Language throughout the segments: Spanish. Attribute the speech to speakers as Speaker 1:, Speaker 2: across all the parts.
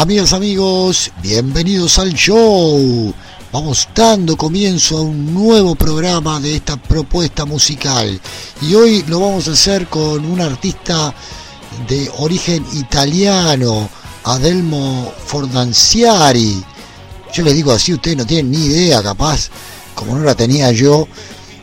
Speaker 1: Amigas, amigos, bienvenidos al show. Vamos dando comienzo a un nuevo programa de esta propuesta musical. Y hoy lo vamos a hacer con un artista de origen italiano, Adelmo Fornanciari. Yo les digo así, ustedes no tienen ni idea, capaz, como no la tenía yo,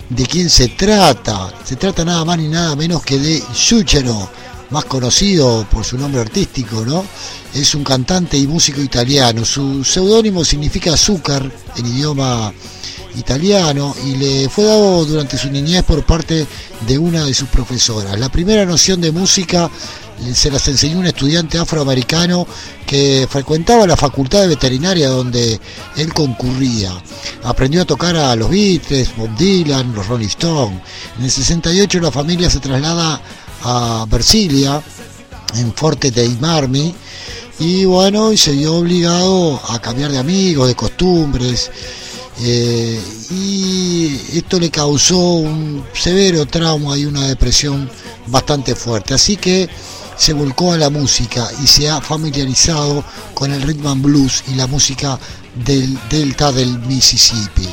Speaker 1: de quién se trata. Se trata nada más ni nada menos que de Suchero más conocido por su nombre artístico, ¿no? Es un cantante y músico italiano. Su seudónimo significa azúcar en idioma italiano y le fue dado durante su niñez por parte de una de sus profesoras. La primera noción de música se las enseñó un estudiante afroamericano que frecuentaba la facultad de veterinaria donde él concurría. Aprendió a tocar a los Beatles, Bob Dylan, los Rolling Stones. En el 68 la familia se traslada a Versilia, en Forte dei Marmi, y bueno, y se vio obligado a cambiar de amigos, de costumbres, eh, y esto le causó un severo trauma y una depresión bastante fuerte. Así que se volcó a la música y se ha familiarizado con el rhythm and blues y la música del delta del Mississippi.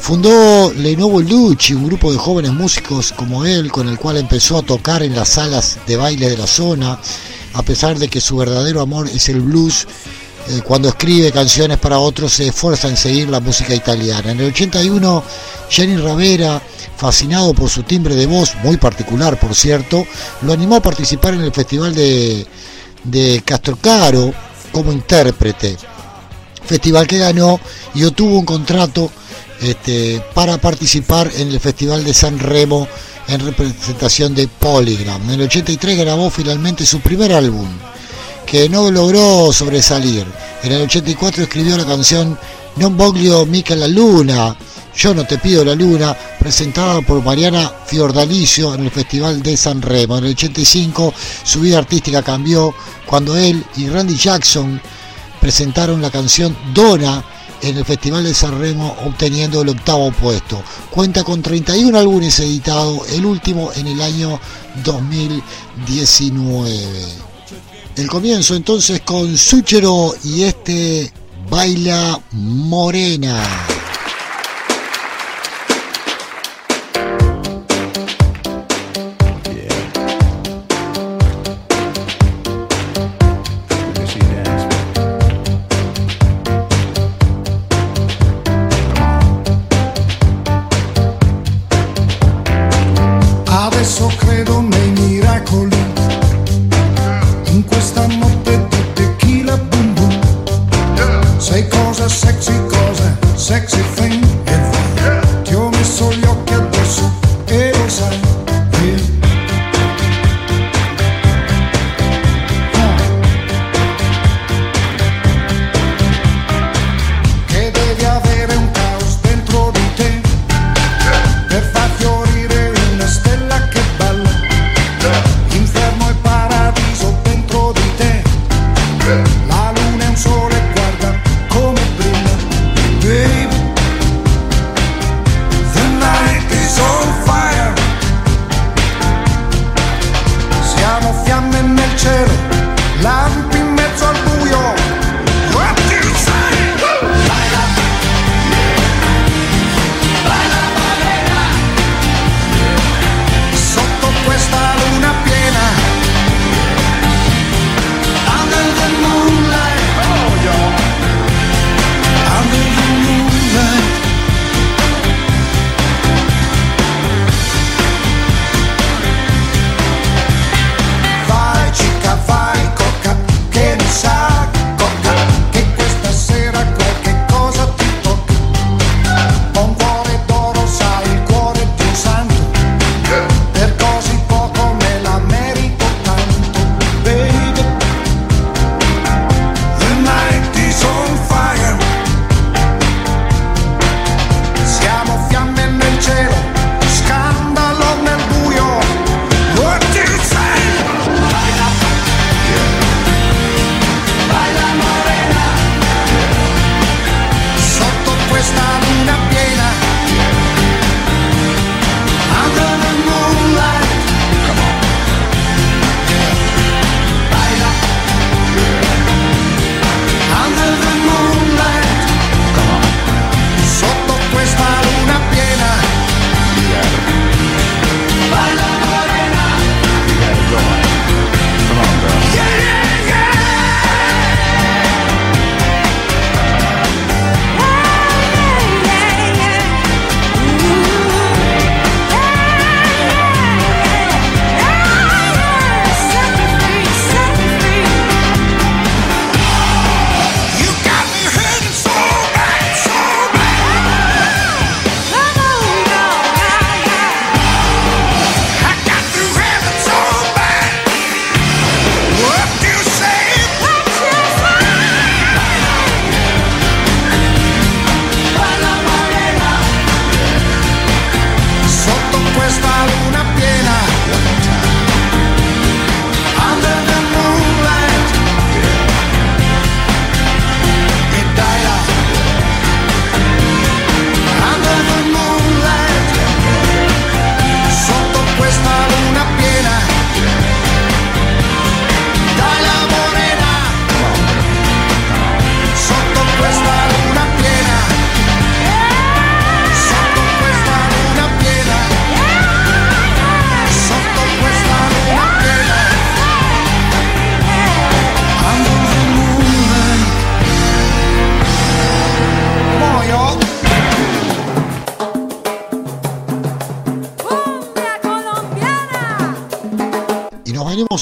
Speaker 1: Fundó Lenovo Lucci, un grupo de jóvenes músicos como él, con el cual empezó a tocar en las salas de baile de la zona, a pesar de que su verdadero amor es el blues. Eh, cuando escribe canciones para otros se esfuerza en seguir la música italiana. En el 81, Jenny Ravera, fascinado por su timbre de voz, muy particular por cierto, lo animó a participar en el festival de, de Castrocaro como intérprete. Festival que ganó y obtuvo un contrato este, para participar en el Festival de San Remo en representación de Polygram. En el 83 grabó finalmente su primer álbum, que no logró sobresalir. En el 84 escribió la canción Non voglio mica la luna, Yo no te pido la luna, presentada por Mariana Fiordalicio en el Festival de San Remo. En el 85 su vida artística cambió cuando él y Randy Jackson presentaron la canción Donna en el Festival de San Remo obteniendo el octavo puesto. Cuenta con 31 álbumes editados, el último en el año 2019. El comienzo entonces con Suchero y este Baila Morena.
Speaker 2: La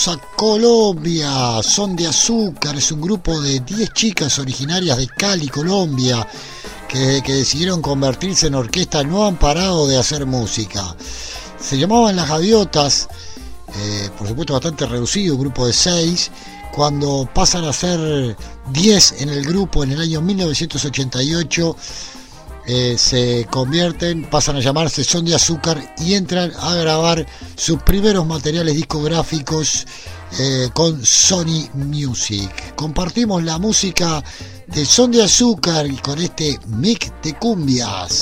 Speaker 2: a Colombia. Son de Azúcar, es un grupo de 10 chicas originarias de Cali, Colombia, que, decidieron convertirse en orquesta. No han parado de hacer música. Se llamaban Las Gaviotas, eh, por supuesto bastante reducido, grupo de 6. Cuando pasan a ser 10 en el grupo en el año 1988, eh, se convierten, pasan a llamarse Son de Azúcar y entran a grabar sus primeros materiales discográficos eh, con Sony Music. Compartimos la música de Son de Azúcar con este mix de cumbias.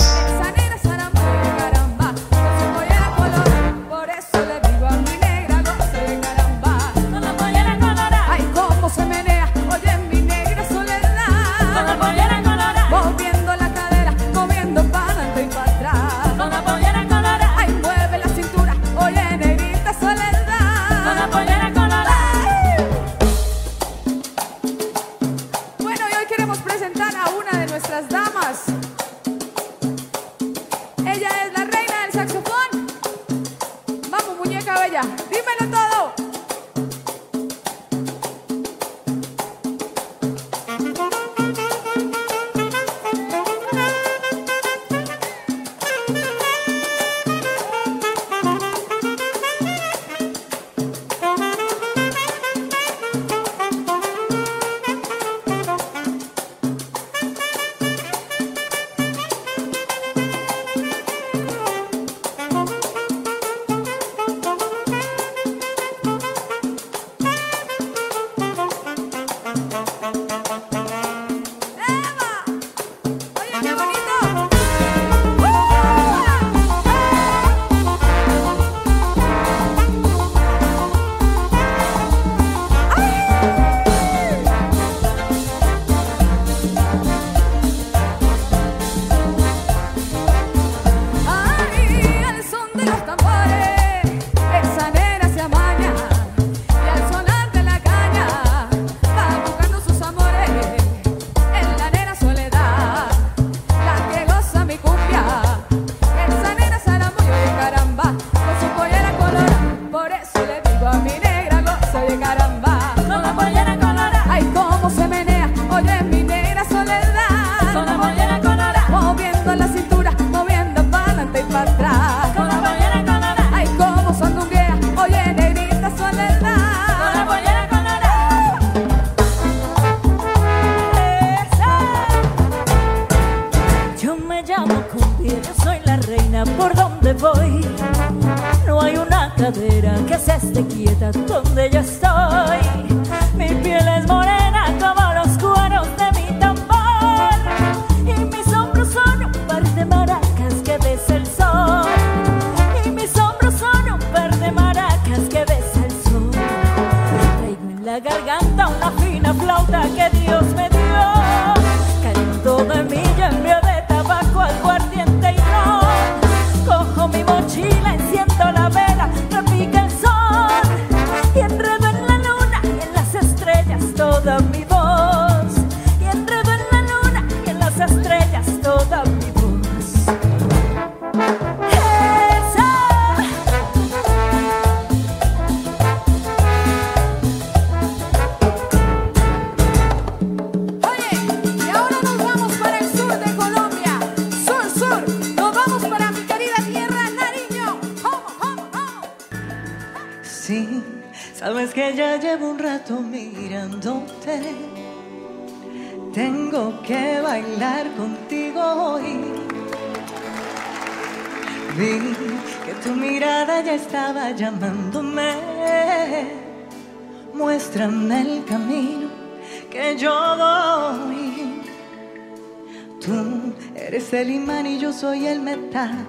Speaker 3: Soy el metal.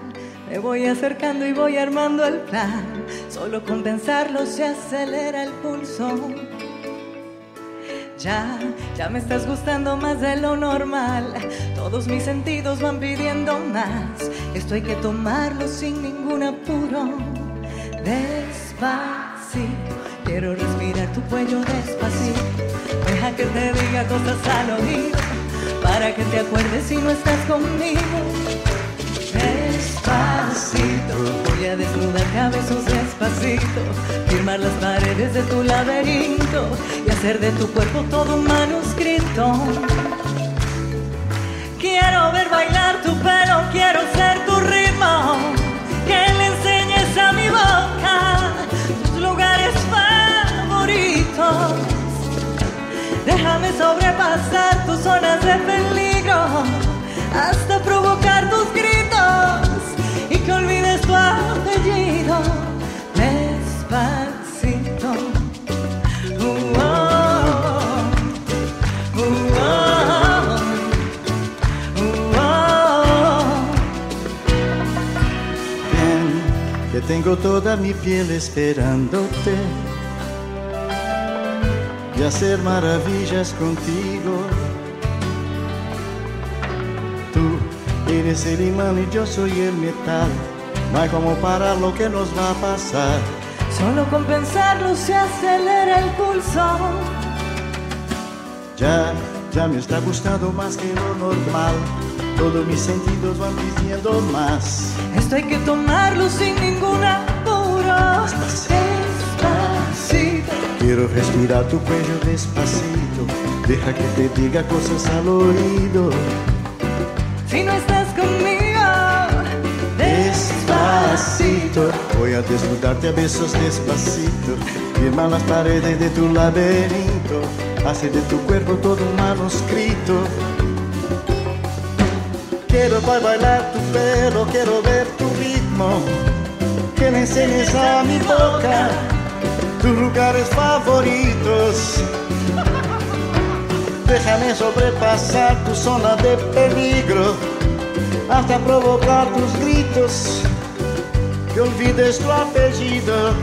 Speaker 3: Me voy acercando y voy armando el plan. Solo con pensarlo se acelera el pulso. Ya, ya me estás gustando más de lo normal. Todos mis sentidos van pidiendo más. Esto hay que tomarlo sin ningún apuro. Despacito, quiero respirar tu cuello despacito. Deja que te diga cosas al oído. Para que te acuerdes si no estás conmigo despacito Voy a desnudar cabezos despacito, firmar las paredes de tu laberinto y hacer de tu cuerpo todo un manuscrito. Quiero ver bailar tu pelo, quiero ser tu ritmo,
Speaker 4: tengo toda mi piel esperándote y hacer maravillas contigo. Tú eres el imán y yo soy el metal. No hay como parar lo que nos va a pasar.
Speaker 3: Solo con pensarlo se acelera el pulso.
Speaker 4: Ya, ya me está gustando más que lo normal. Todos mis sentidos van pidiendo más.
Speaker 3: Esto hay que tomarlo sin ningún apuro. Despacito.
Speaker 4: Quiero respirar tu cuello despacito. Deja que te diga cosas al oído.
Speaker 3: Si no estás conmigo,
Speaker 4: Despacito, voy a desnudarte a besos despacito. Firma las paredes de tu laberinto. Hace de tu cuerpo todo un manuscrito. Quiero bailar tu pelo, quiero ver tu ritmo. Que me enseñes a mi boca tus lugares favoritos. Déjame sobrepasar tu zona de peligro hasta provocar tus gritos. Que olvides tu apellido.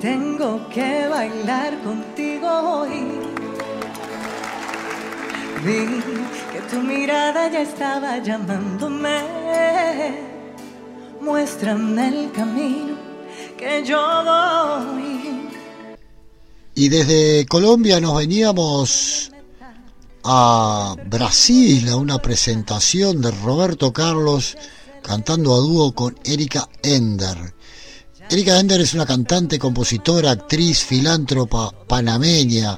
Speaker 3: Tengo que bailar contigo hoy. Vi que tu mirada ya estaba llamándome. Muéstrame el camino que yo voy.
Speaker 1: Y desde Colombia nos veníamos a Brasil a una presentación de Roberto Carlos cantando a dúo con Erika Ender. Erika Ender es una cantante, compositora, actriz, filántropa panameña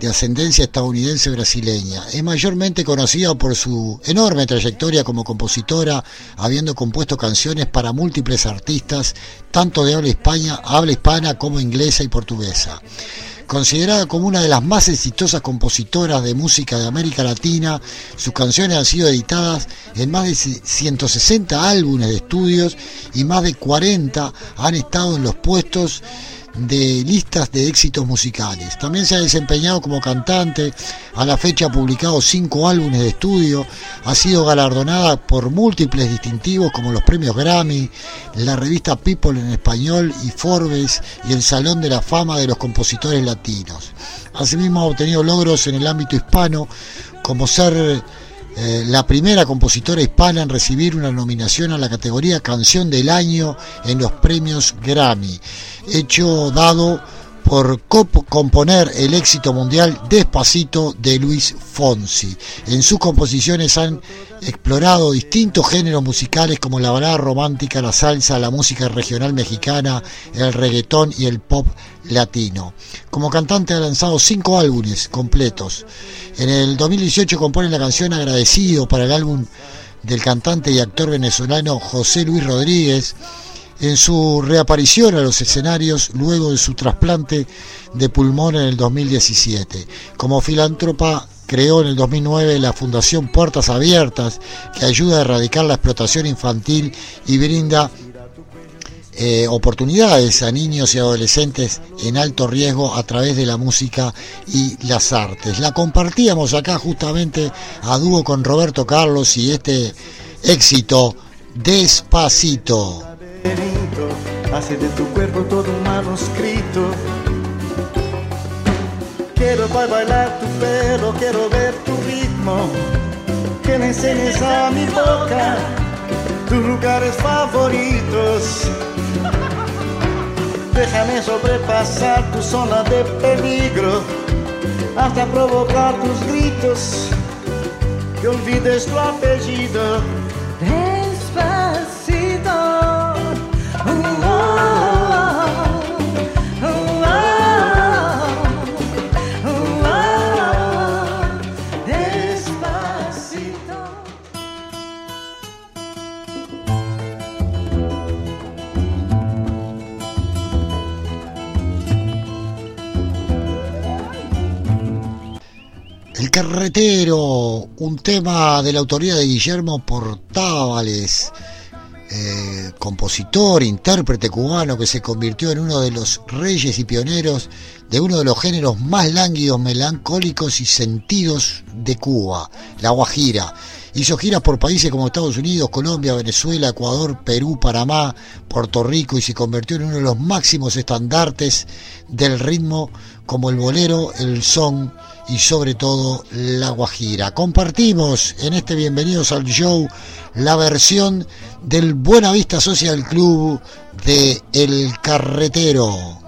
Speaker 1: de ascendencia estadounidense brasileña. Es mayormente conocida por su enorme trayectoria como compositora, habiendo compuesto canciones para múltiples artistas, tanto de habla hispana, habla hispana como inglesa y portuguesa. Considerada como una de las más exitosas compositoras de música de América Latina, sus canciones han sido editadas en más de 160 álbumes de estudios y más de 40 han estado en los puestos de listas de éxitos musicales. También se ha desempeñado como cantante, a la fecha ha publicado cinco álbumes de estudio, ha sido galardonada por múltiples distintivos como los premios Grammy, la revista People en español y Forbes y el Salón de la Fama de los Compositores Latinos. Asimismo ha obtenido logros en el ámbito hispano como ser eh, la primera compositora hispana en recibir una nominación a la categoría Canción del Año en los premios Grammy, hecho dado por componer el éxito mundial Despacito de Luis Fonsi. En sus composiciones han explorado distintos géneros musicales como la balada romántica, la salsa, la música regional mexicana, el reggaetón y el pop latino. Como cantante ha lanzado cinco álbumes completos. En el 2018 compone la canción Agradecido para el álbum del cantante y actor venezolano José Luis Rodríguez en su reaparición a los escenarios luego de su trasplante de pulmón en el 2017. Como filántropa creó en el 2009 la Fundación Puertas Abiertas, que ayuda a erradicar la explotación infantil y brinda eh, oportunidades a niños y adolescentes en alto riesgo a través de la música y las artes. La compartíamos acá justamente a dúo con Roberto Carlos y este éxito despacito.
Speaker 4: Hace de tu cuerpo todo un manuscrito. Quiero bailar tu pelo, quiero ver tu ritmo. Que me enseñes a mi boca tus lugares favoritos. Déjame sobrepasar tu zona de peligro hasta provocar tus gritos. Que olvides tu apellido.
Speaker 1: Carretero, un tema de la autoría de Guillermo Portávales, eh, compositor, intérprete cubano que se convirtió en uno de los reyes y pioneros de uno de los géneros más lánguidos, melancólicos y sentidos de Cuba, la guajira. Hizo giras por países como Estados Unidos, Colombia, Venezuela, Ecuador, Perú, Panamá, Puerto Rico y se convirtió en uno de los máximos estandartes del ritmo como el bolero, el son y sobre todo la guajira. Compartimos en este Bienvenidos al Show la versión del Buenavista Social Club de El Carretero.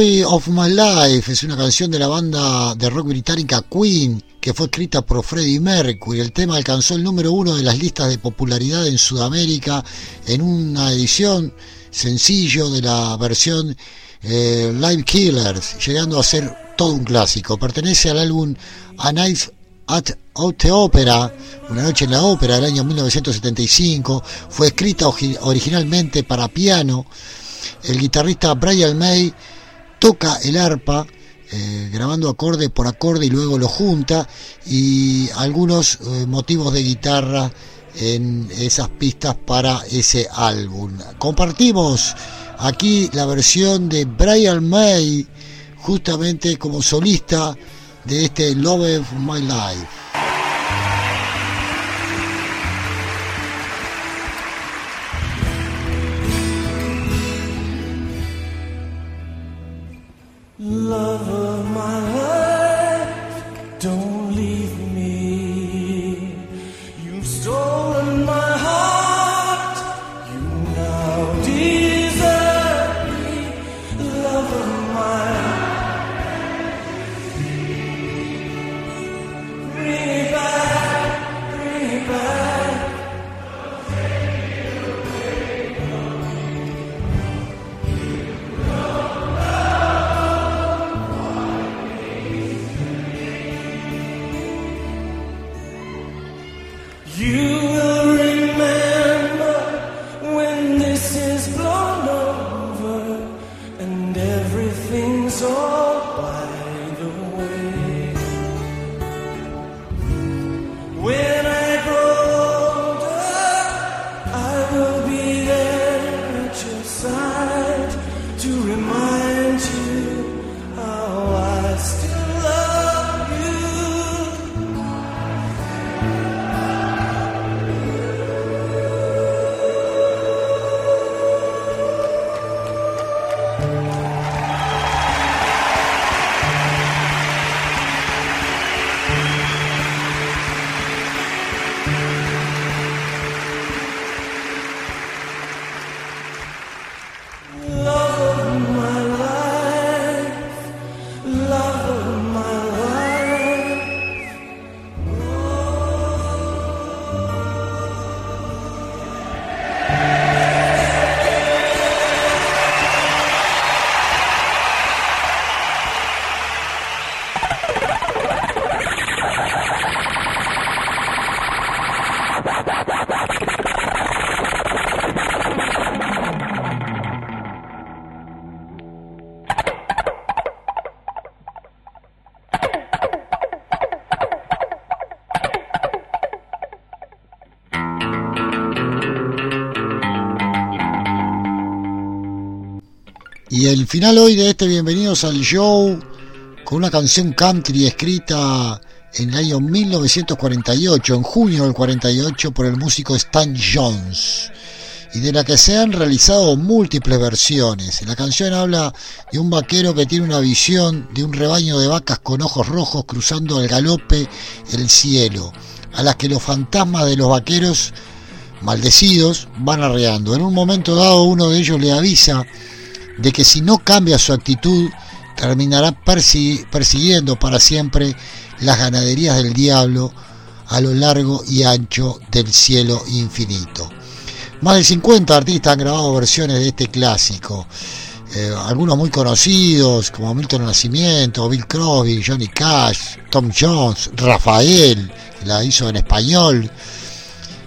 Speaker 1: Of My Life es una canción de la banda de rock británica Queen que fue escrita por Freddie Mercury. El tema alcanzó el número uno de las listas de popularidad en Sudamérica en una edición sencillo de la versión eh, Live Killers, llegando a ser todo un clásico. Pertenece al álbum A Night at the Opera, Una noche en la ópera del año 1975. Fue escrita originalmente para piano. El guitarrista Brian May toca el arpa, eh, grabando acorde por acorde y luego lo junta, y algunos eh, motivos de guitarra en esas pistas para ese álbum. Compartimos aquí la versión de Brian May, justamente como solista de este Love of My Life. Final hoy de este Bienvenidos al Show con una canción country escrita en el año 1948, en junio del 48, por el músico Stan Jones, y de la que se han realizado múltiples versiones. La canción habla de un vaquero que tiene una visión de un rebaño de vacas con ojos rojos cruzando al galope el cielo, a las que los fantasmas de los vaqueros maldecidos van arreando. En un momento dado uno de ellos le avisa de que si no cambia su actitud, terminará persiguiendo para siempre las ganaderías del diablo a lo largo y ancho del cielo infinito. Más de 50 artistas han grabado versiones de este clásico. Eh, algunos muy conocidos como Milton Nacimiento, Bill Crosby, Johnny Cash, Tom Jones, Rafael, la hizo en español.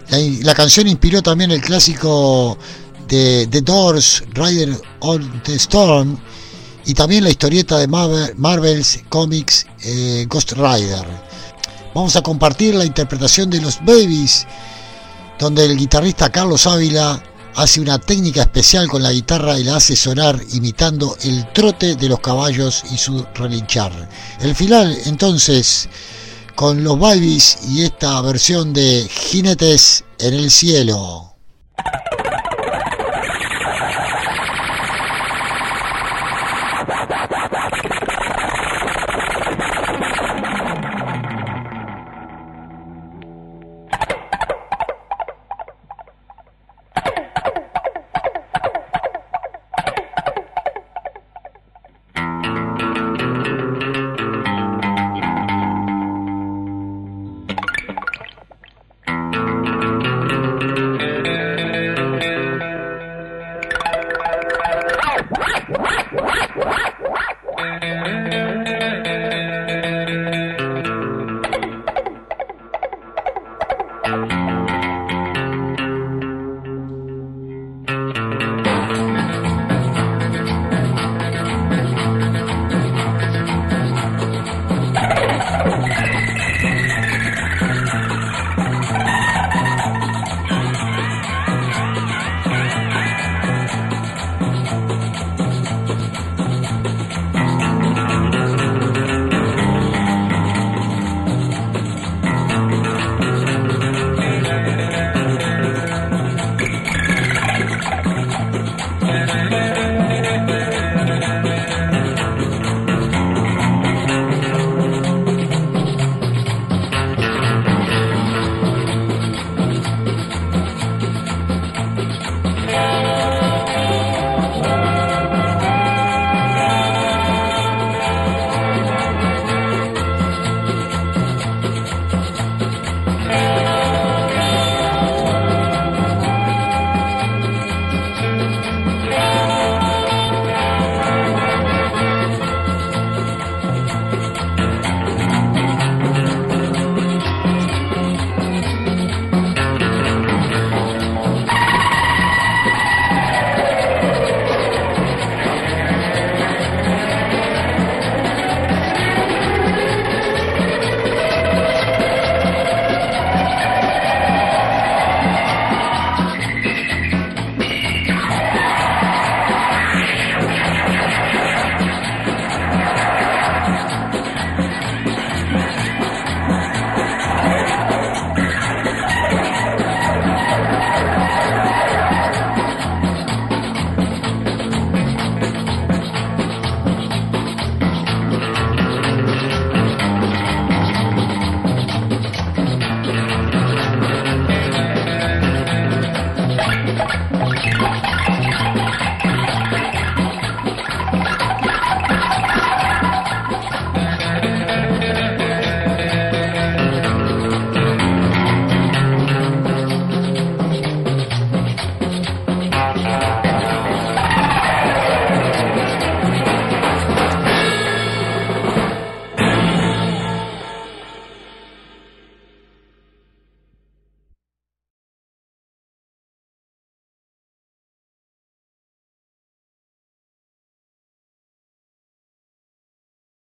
Speaker 1: La, la canción inspiró también el clásico de The Doors, Rider on the Storm, y también la historieta de Marvel's Comics eh, Ghost Rider. Vamos a compartir la interpretación de los Babies, donde el guitarrista Carlos Ávila hace una técnica especial con la guitarra y la hace sonar imitando el trote de los caballos y su relinchar. El final entonces con los Babies y esta versión de Jinetes en el cielo.